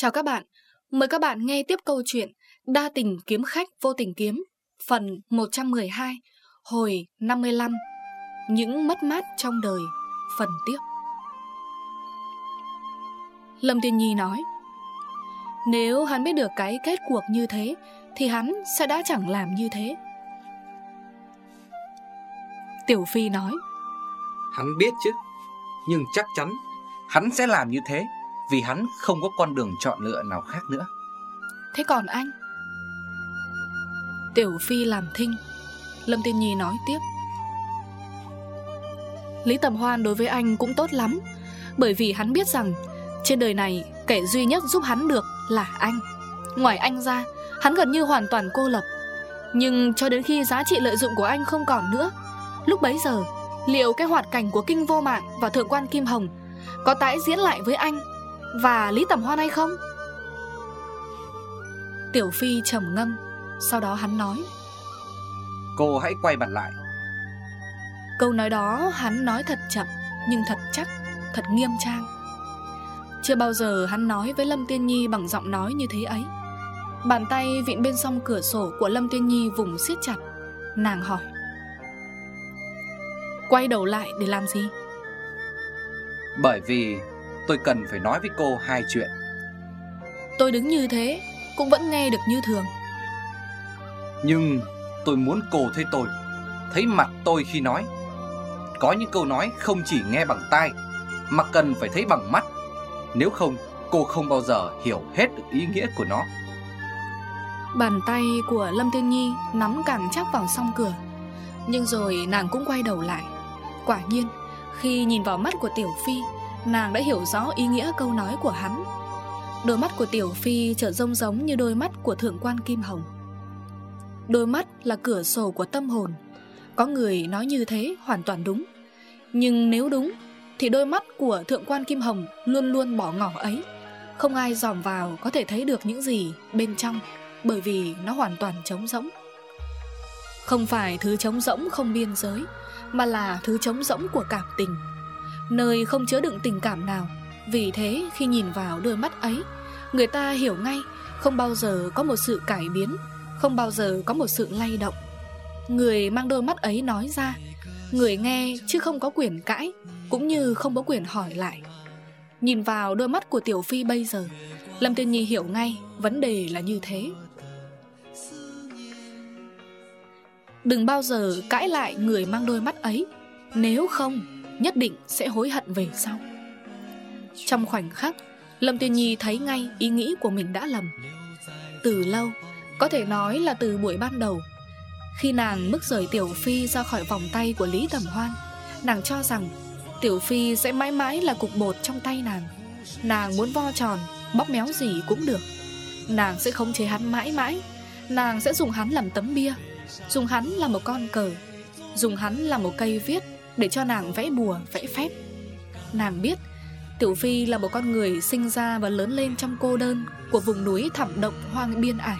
Chào các bạn, mời các bạn nghe tiếp câu chuyện Đa tình kiếm khách vô tình kiếm Phần 112, hồi 55 Những mất mát trong đời, phần tiếp. Lâm Tiên Nhi nói Nếu hắn biết được cái kết cuộc như thế Thì hắn sẽ đã chẳng làm như thế. Tiểu Phi nói Hắn biết chứ Nhưng chắc chắn Hắn sẽ làm như thế. Vì hắn không có con đường chọn lựa nào khác nữa. Thế còn anh? Tiểu Phi làm thinh. Lâm Tiên Nhi nói tiếp. Lý Tầm Hoan đối với anh cũng tốt lắm, Bởi vì hắn biết rằng Trên đời này kẻ duy nhất giúp hắn được là anh. Ngoài anh ra, Hắn gần như hoàn toàn cô lập. Nhưng cho đến khi giá trị lợi dụng của anh không còn nữa, Lúc bấy giờ, Liệu cái hoạt cảnh của Kinh Vô Mạng Và Thượng quan Kim Hồng Có tái diễn lại với anh và Lý Tầm Hoan hay không? Tiểu Phi trầm ngâm Sau đó hắn nói. Cô hãy quay mặt lại. Câu nói đó hắn nói thật chậm Nhưng thật chắc, thật nghiêm trang. Chưa bao giờ hắn nói với Lâm Tiên Nhi bằng giọng nói như thế ấy. Bàn tay vịn bên song cửa sổ của Lâm Tiên Nhi vùng siết chặt Nàng hỏi. Quay đầu lại để làm gì? Bởi vì tôi cần phải nói với cô hai chuyện. Tôi đứng như thế Cũng vẫn nghe được như thường. Nhưng tôi muốn cô thấy tôi Thấy mặt tôi khi nói. Có những câu nói không chỉ nghe bằng tai Mà cần phải thấy bằng mắt. Nếu không cô không bao giờ hiểu hết được ý nghĩa của nó. Bàn tay của Lâm Tiên Nhi nắm càng chắc vào song cửa. Nhưng rồi nàng cũng quay đầu lại. Quả nhiên Khi nhìn vào mắt của Tiểu Phi Nàng đã hiểu rõ ý nghĩa câu nói của hắn. Đôi mắt của Tiểu Phi trở rông giống như đôi mắt của Thượng quan Kim Hồng. Đôi mắt là cửa sổ của tâm hồn. Có người nói như thế hoàn toàn đúng. Nhưng nếu đúng, Thì đôi mắt của Thượng quan Kim Hồng Luôn luôn bỏ ngỏ ấy. Không ai dòm vào có thể thấy được những gì bên trong, Bởi vì nó hoàn toàn trống rỗng. Không phải thứ trống rỗng không biên giới, Mà là thứ trống rỗng của cảm tình. Nơi không chứa đựng tình cảm nào. Vì thế, khi nhìn vào đôi mắt ấy, Người ta hiểu ngay Không bao giờ có một sự cải biến, Không bao giờ có một sự lay động. Người mang đôi mắt ấy nói ra, Người nghe chứ không có quyền cãi, Cũng như không có quyền hỏi lại. Nhìn vào đôi mắt của Tiểu Phi bây giờ, Lâm Tiên Nhi hiểu ngay Vấn đề là như thế. Đừng bao giờ cãi lại người mang đôi mắt ấy. Nếu không Nhất định sẽ hối hận về sau. Trong khoảnh khắc, Lâm Tiên Nhi thấy ngay ý nghĩ của mình đã lầm. Từ lâu, Có thể nói là từ buổi ban đầu, Khi nàng bước rời Tiểu Phi ra khỏi vòng tay của Lý Tầm Hoan, Nàng cho rằng Tiểu Phi sẽ mãi mãi là cục bột trong tay nàng. Nàng muốn vo tròn, Bóp méo gì cũng được. Nàng sẽ không chế hắn mãi mãi. Nàng sẽ dùng hắn làm tấm bia. Dùng hắn là một con cờ. Dùng hắn là một cây viết. Để cho nàng vẽ bùa, vẽ phép. Nàng biết Tiểu Phi là một con người sinh ra và lớn lên trong cô đơn Của vùng núi thẳm động hoang biên ải.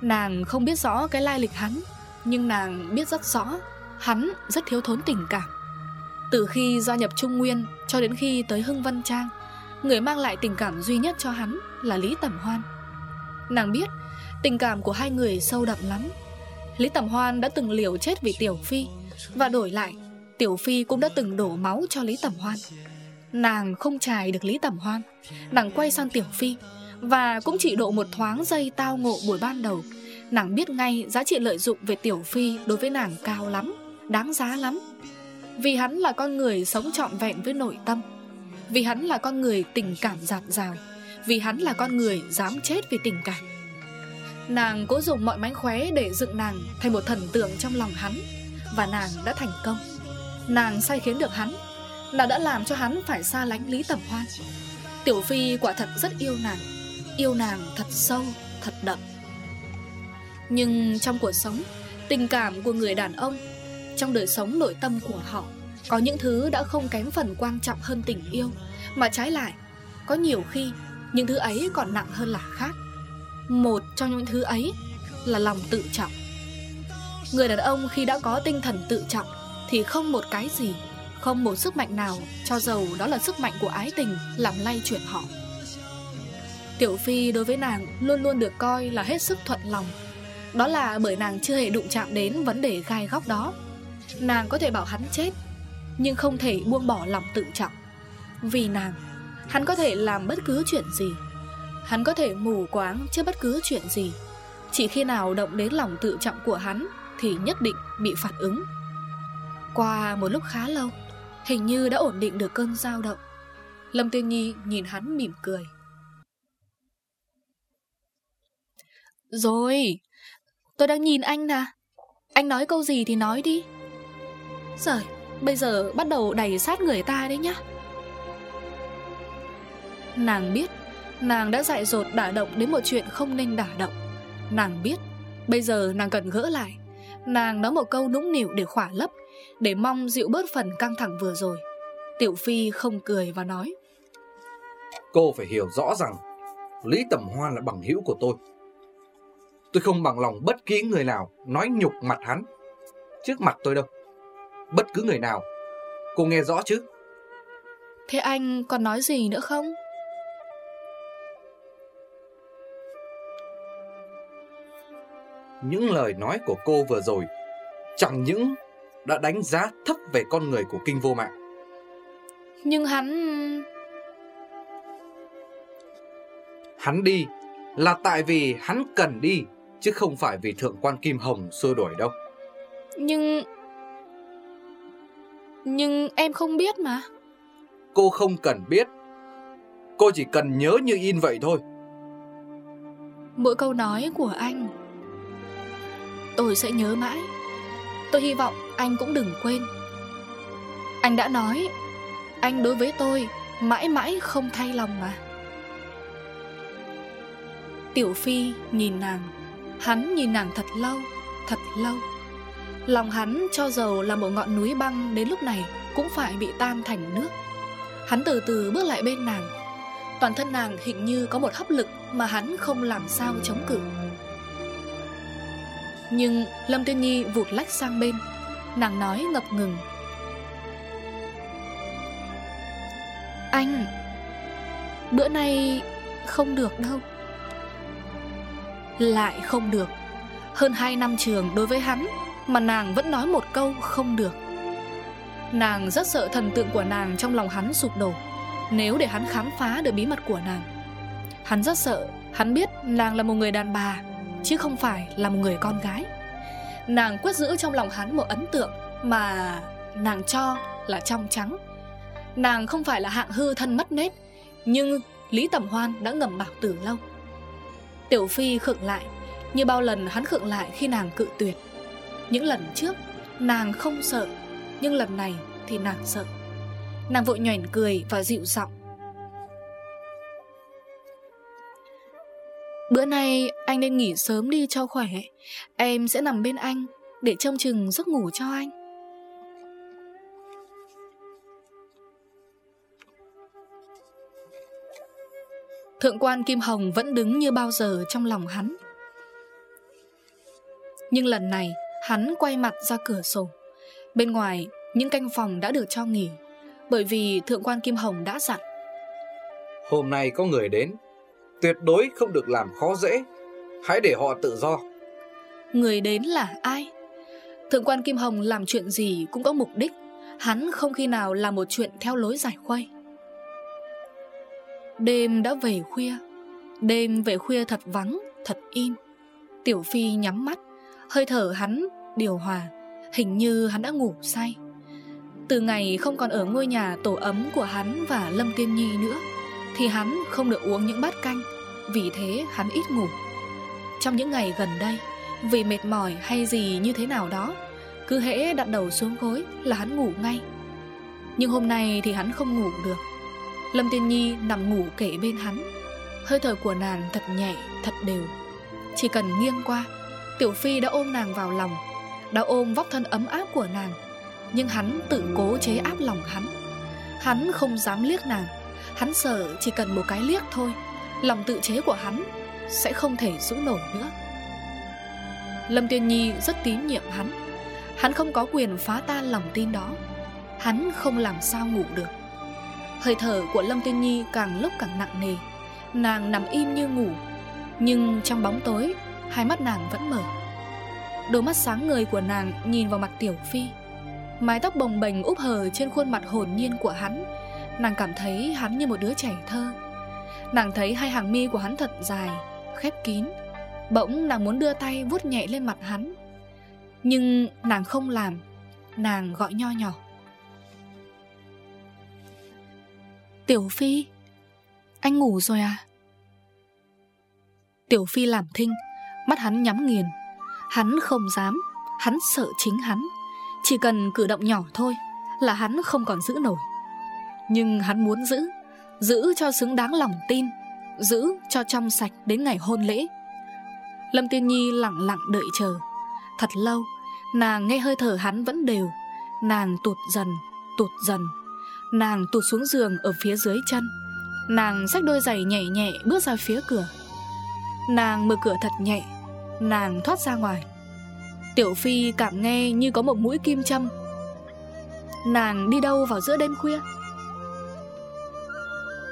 Nàng không biết rõ cái lai lịch hắn Nhưng nàng biết rất rõ Hắn rất thiếu thốn tình cảm. Từ khi gia nhập Trung Nguyên Cho đến khi tới Hưng Văn Trang Người mang lại tình cảm duy nhất cho hắn Là Lý Tẩm Hoan. Nàng biết tình cảm của hai người sâu đậm lắm. Lý Tẩm Hoan đã từng liều chết vì Tiểu Phi Và đổi lại Tiểu Phi cũng đã từng đổ máu cho Lý Tẩm Hoan. Nàng không trải được Lý Tẩm Hoan. Nàng quay sang Tiểu Phi Và cũng chỉ độ một thoáng giây tao ngộ buổi ban đầu. Nàng biết ngay giá trị lợi dụng về Tiểu Phi đối với nàng cao lắm, Đáng giá lắm. Vì hắn là con người sống trọn vẹn với nội tâm. Vì hắn là con người tình cảm dạt dào. Vì hắn là con người dám chết vì tình cảm. Nàng cố dùng mọi mánh khóe để dựng nàng thành một thần tượng trong lòng hắn Và nàng đã thành công. Nàng sai khiến được hắn Nàng đã làm cho hắn phải xa lánh Lý Tẩm Hoan Tiểu Phi quả thật rất yêu nàng Yêu nàng thật sâu, thật đậm. Nhưng trong cuộc sống Tình cảm của người đàn ông Trong đời sống nội tâm của họ Có những thứ đã không kém phần quan trọng hơn tình yêu Mà trái lại Có nhiều khi Những thứ ấy còn nặng hơn là khác. Một trong những thứ ấy Là lòng tự trọng. Người đàn ông khi đã có tinh thần tự trọng thì không một cái gì, Không một sức mạnh nào Cho dầu đó là sức mạnh của ái tình Làm lay chuyển họ. Tiểu Phi đối với nàng luôn luôn được coi là hết sức thuận lòng. Đó là bởi nàng chưa hề đụng chạm đến vấn đề gai góc đó. Nàng có thể bảo hắn chết, Nhưng không thể buông bỏ lòng tự trọng. Vì nàng, Hắn có thể làm bất cứ chuyện gì. Hắn có thể mù quáng trước bất cứ chuyện gì. Chỉ khi nào động đến lòng tự trọng của hắn Thì nhất định bị phản ứng. Qua một lúc khá lâu Hình như đã ổn định được cơn dao động. Lâm Tiên Nhi nhìn hắn mỉm cười. Rồi Tôi đang nhìn anh nè. Anh nói câu gì thì nói đi. Rồi Bây giờ bắt đầu đẩy sát người ta đấy nhá. Nàng biết Nàng đã dại dột đả động đến một chuyện không nên đả động. Nàng biết Bây giờ nàng cần gỡ lại Nàng nói một câu nũng nịu để khỏa lấp Để mong dịu bớt phần căng thẳng vừa rồi. Tiểu Phi không cười và nói. Cô phải hiểu rõ rằng Lý Tầm Hoan là bằng hữu của tôi. Tôi không bằng lòng bất kỳ người nào Nói nhục mặt hắn Trước mặt tôi đâu. Bất cứ người nào Cô nghe rõ chứ? Thế anh còn nói gì nữa không? Những lời nói của cô vừa rồi Chẳng những đã đánh giá thấp về con người của kinh vô mạng. Nhưng hắn... Hắn đi là tại vì hắn cần đi Chứ không phải vì thượng quan Kim Hồng xua đuổi đâu. Nhưng... Nhưng em không biết mà. Cô không cần biết. Cô chỉ cần nhớ như in vậy thôi. Mỗi câu nói của anh Tôi sẽ nhớ mãi. Tôi hy vọng anh cũng đừng quên. Anh đã nói, Anh đối với tôi Mãi mãi không thay lòng mà. Tiểu Phi nhìn nàng, Hắn nhìn nàng thật lâu Thật lâu. Lòng hắn cho dầu là một ngọn núi băng Đến lúc này cũng phải bị tan thành nước. Hắn từ từ bước lại bên nàng. Toàn thân nàng hình như có một hấp lực Mà hắn không làm sao chống cự. Nhưng Lâm Thiên Nhi vụt lách sang bên. Nàng nói ngập ngừng. Anh, Bữa nay không được đâu. Lại không được. Hơn 2 năm trường đối với hắn Mà nàng vẫn nói một câu không được. Nàng rất sợ thần tượng của nàng trong lòng hắn sụp đổ. Nếu để hắn khám phá được bí mật của nàng, Hắn rất sợ Hắn biết nàng là một người đàn bà. Chứ không phải là một người con gái. Nàng quyết giữ trong lòng hắn một ấn tượng Mà nàng cho là trong trắng. Nàng không phải là hạng hư thân mất nết, Nhưng Lý Tẩm Hoan đã ngầm bảo từ lâu. Tiểu Phi khựng lại, Như bao lần hắn khựng lại khi nàng cự tuyệt. Những lần trước, Nàng không sợ, Nhưng lần này thì nàng sợ. Nàng vội nhoẻn cười và dịu giọng. Bữa nay anh nên nghỉ sớm đi cho khỏe. Em sẽ nằm bên anh Để trông chừng giấc ngủ cho anh. Thượng quan Kim Hồng vẫn đứng như bao giờ trong lòng hắn. Nhưng lần này, hắn quay mặt ra cửa sổ. Bên ngoài, những canh phòng đã được cho nghỉ, Bởi vì Thượng quan Kim Hồng đã dặn. Hôm nay có người đến. Tuyệt đối không được làm khó dễ. Hãy để họ tự do. Người đến là ai? Thượng quan Kim Hồng làm chuyện gì cũng có mục đích. Hắn không khi nào làm một chuyện theo lối giải khuây. Đêm đã về khuya. Đêm về khuya thật vắng, thật im. Tiểu Phi nhắm mắt. Hơi thở hắn điều hòa. Hình như hắn đã ngủ say. Từ ngày không còn ở ngôi nhà tổ ấm của hắn và Lâm Tiên Nhi nữa thì hắn không được uống những bát canh Vì thế hắn ít ngủ. Trong những ngày gần đây Vì mệt mỏi hay gì như thế nào đó Cứ hễ đặt đầu xuống gối là hắn ngủ ngay. Nhưng hôm nay thì hắn không ngủ được. Lâm Tiên Nhi nằm ngủ kể bên hắn. Hơi thở của nàng thật nhẹ, thật đều. Chỉ cần nghiêng qua Tiểu Phi đã ôm nàng vào lòng Đã ôm vóc thân ấm áp của nàng. Nhưng hắn tự cố chế áp lòng hắn. Hắn không dám liếc nàng. Hắn sợ chỉ cần một cái liếc thôi, Lòng tự chế của hắn Sẽ không thể giữ nổi nữa. Lâm Tiên Nhi rất tín nhiệm hắn. Hắn không có quyền phá tan lòng tin đó. Hắn không làm sao ngủ được. Hơi thở của Lâm Tiên Nhi càng lúc càng nặng nề. Nàng nằm im như ngủ, Nhưng trong bóng tối, Hai mắt nàng vẫn mở. Đôi mắt sáng người của nàng nhìn vào mặt Tiểu Phi. Mái tóc bồng bềnh úp hờ trên khuôn mặt hồn nhiên của hắn Nàng cảm thấy hắn như một đứa trẻ thơ. Nàng thấy hai hàng mi của hắn thật dài Khép kín. Bỗng nàng muốn đưa tay vuốt nhẹ lên mặt hắn. Nhưng nàng không làm Nàng gọi nho nhỏ. Tiểu Phi Anh ngủ rồi à? Tiểu Phi làm thinh Mắt hắn nhắm nghiền. Hắn không dám Hắn sợ chính hắn. Chỉ cần cử động nhỏ thôi Là hắn không còn giữ nổi nhưng hắn muốn giữ. Giữ cho xứng đáng lòng tin. Giữ cho trong sạch đến ngày hôn lễ. Lâm Tiên Nhi lặng lặng đợi chờ. Thật lâu, Nàng nghe hơi thở hắn vẫn đều. Nàng tụt dần Tụt dần. Nàng tụt xuống giường ở phía dưới chân. Nàng xách đôi giày nhẹ nhẹ bước ra phía cửa. Nàng mở cửa thật nhẹ. Nàng thoát ra ngoài. Tiểu Phi cảm nghe như có một mũi kim châm. Nàng đi đâu vào giữa đêm khuya?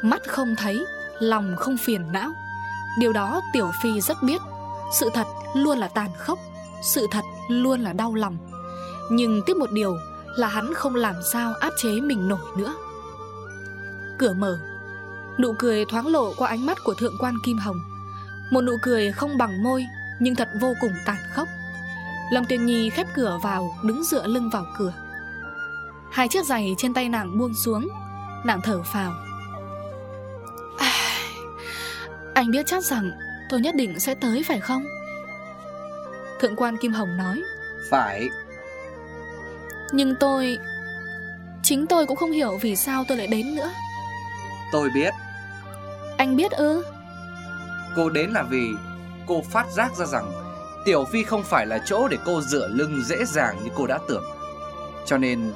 Mắt không thấy, Lòng không phiền não. Điều đó Tiểu Phi rất biết. Sự thật luôn là tàn khốc, Sự thật luôn là đau lòng. Nhưng tiếp một điều là hắn không làm sao áp chế mình nổi nữa. Cửa mở. Nụ cười thoáng lộ qua ánh mắt của thượng quan Kim Hồng. Một nụ cười không bằng môi, Nhưng thật vô cùng tàn khốc. Lâm Tuyền Nhi khép cửa vào, Đứng dựa lưng vào cửa. Hai chiếc giày trên tay nàng buông xuống, Nàng thở phào. Anh biết chắc rằng Tôi nhất định sẽ tới phải không? Thượng quan Kim Hồng nói. Phải. Nhưng tôi Chính tôi cũng không hiểu vì sao tôi lại đến nữa. Tôi biết. Anh biết ư? Cô đến là vì cô phát giác ra rằng Tiểu Phi không phải là chỗ để cô dựa lưng dễ dàng như cô đã tưởng. Cho nên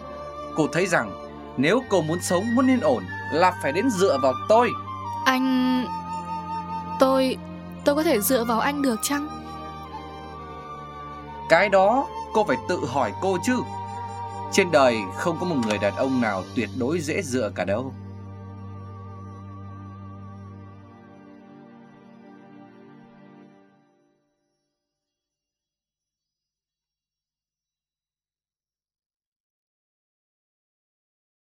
cô thấy rằng Nếu cô muốn sống, muốn yên ổn Là phải đến dựa vào tôi. Anh... Tôi... Tôi có thể dựa vào anh được chăng? Cái đó cô phải tự hỏi cô chứ Trên đời không có một người đàn ông nào tuyệt đối dễ dựa cả đâu